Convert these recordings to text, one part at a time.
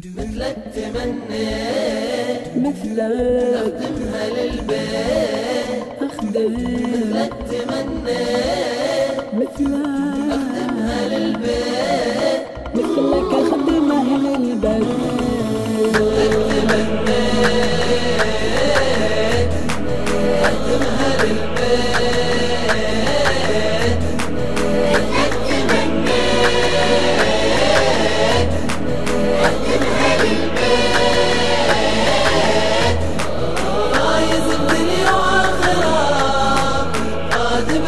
مثلك تمنيت مثلك أخدمها للبيت أخدم مثلك تمنيت مثلك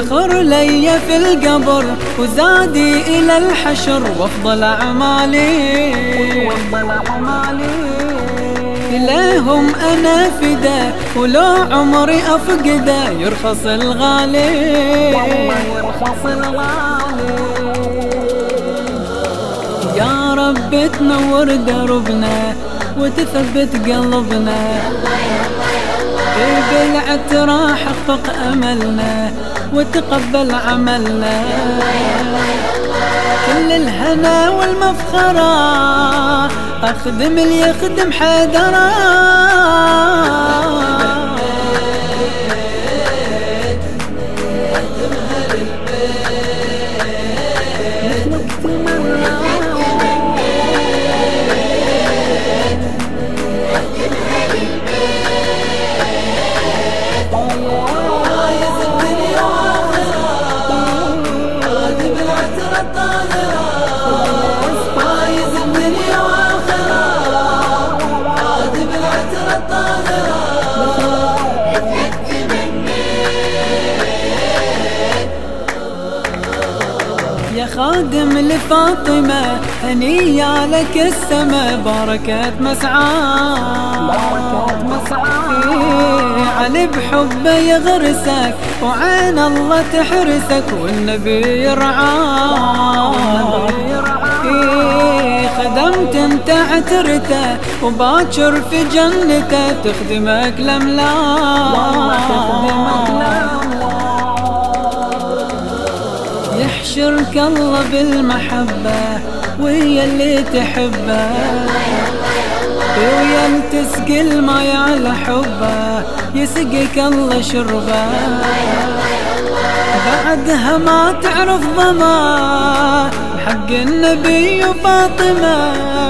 ذخر لي في القبر وزادي إلى الحشر وأفضل أعمالي. وأفضل أعمالي. إليهم أنا فدا ولو عمري أفقده يرخص الغالي. يرخص الغالي. يا رب تنور دربنا وتثبت قلبنا. بالعترة حقق أملنا وتقبل عملنا. كل الهنا والمفخرة أخدم اللي يخدم حيدرة يا خادم لفاطمة هنيا لك السما. بركة مسعى بركة مسعى علي بحبه يغرسك وعين الله تحرسك والنبي يرعاك. خدمت انت عترته وباكر في جنته تخدمك لملاك يحشرك الله بالمحبة ويا اللي تحبه ويا تسقي الماي على حبه يسقيك الله شربه. بعدها ما تعرف ظما حق النبي وفاطمة.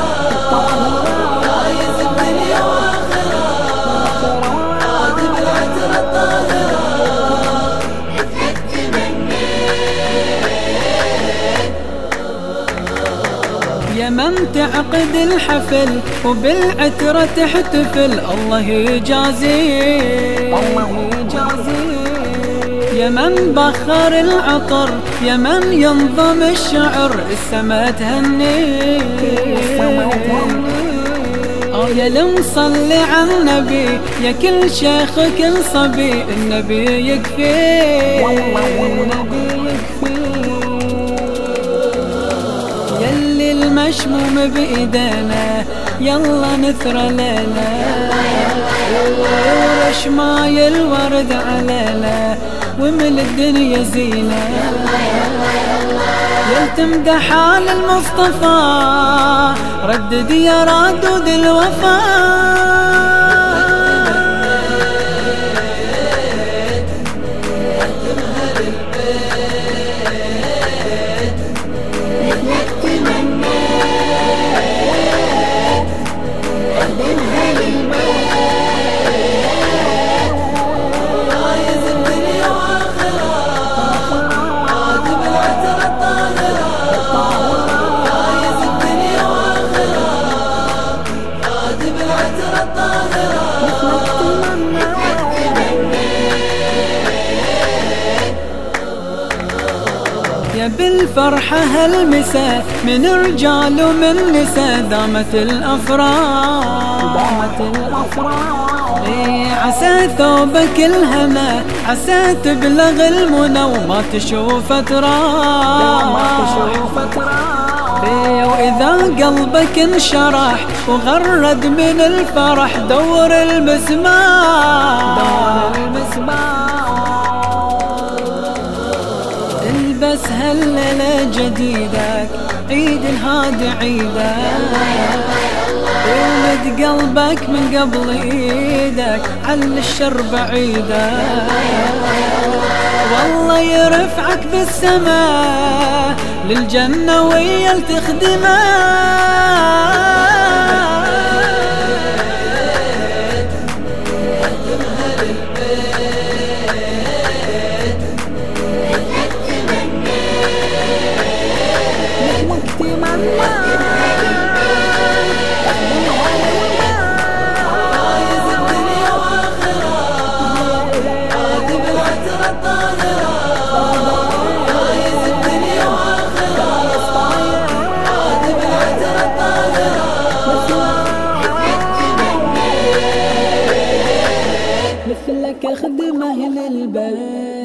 من تعقد الحفل وبالعترة تحتفل. الله يجازي. الله يجازي. يا من بخر العطر يا من ينظم الشعر السما تهني. آه يا المصلي على النبي يا كل شيخ كل صبي النبي يكفي. النبي يلي المشموم بإيدينا. يلا نثرى ليلة ورش ماي الورد علينا. ومن الدنيا زينة. يل تمدح حال المصطفى. ردد يا ردود الوفا. يا بالفرحة هالمسا من رجال ومن نساء دامت الأفراح. دامت الأفراح. إيه عسى ثوبك الهنا عسى تبلغ المنى وما تشوف تراه ما تشوف إيه وإذا قلبك انشرح وغرد من الفرح دور المسمار دور المسمار البس هالليلة جديدك عيد الهادي عيدك ولد قلبك من قبل إيدك عل الشر بعيدك والله يرفعك بالسماء للجنة ويا تخدمك مثلك خدمه للبيت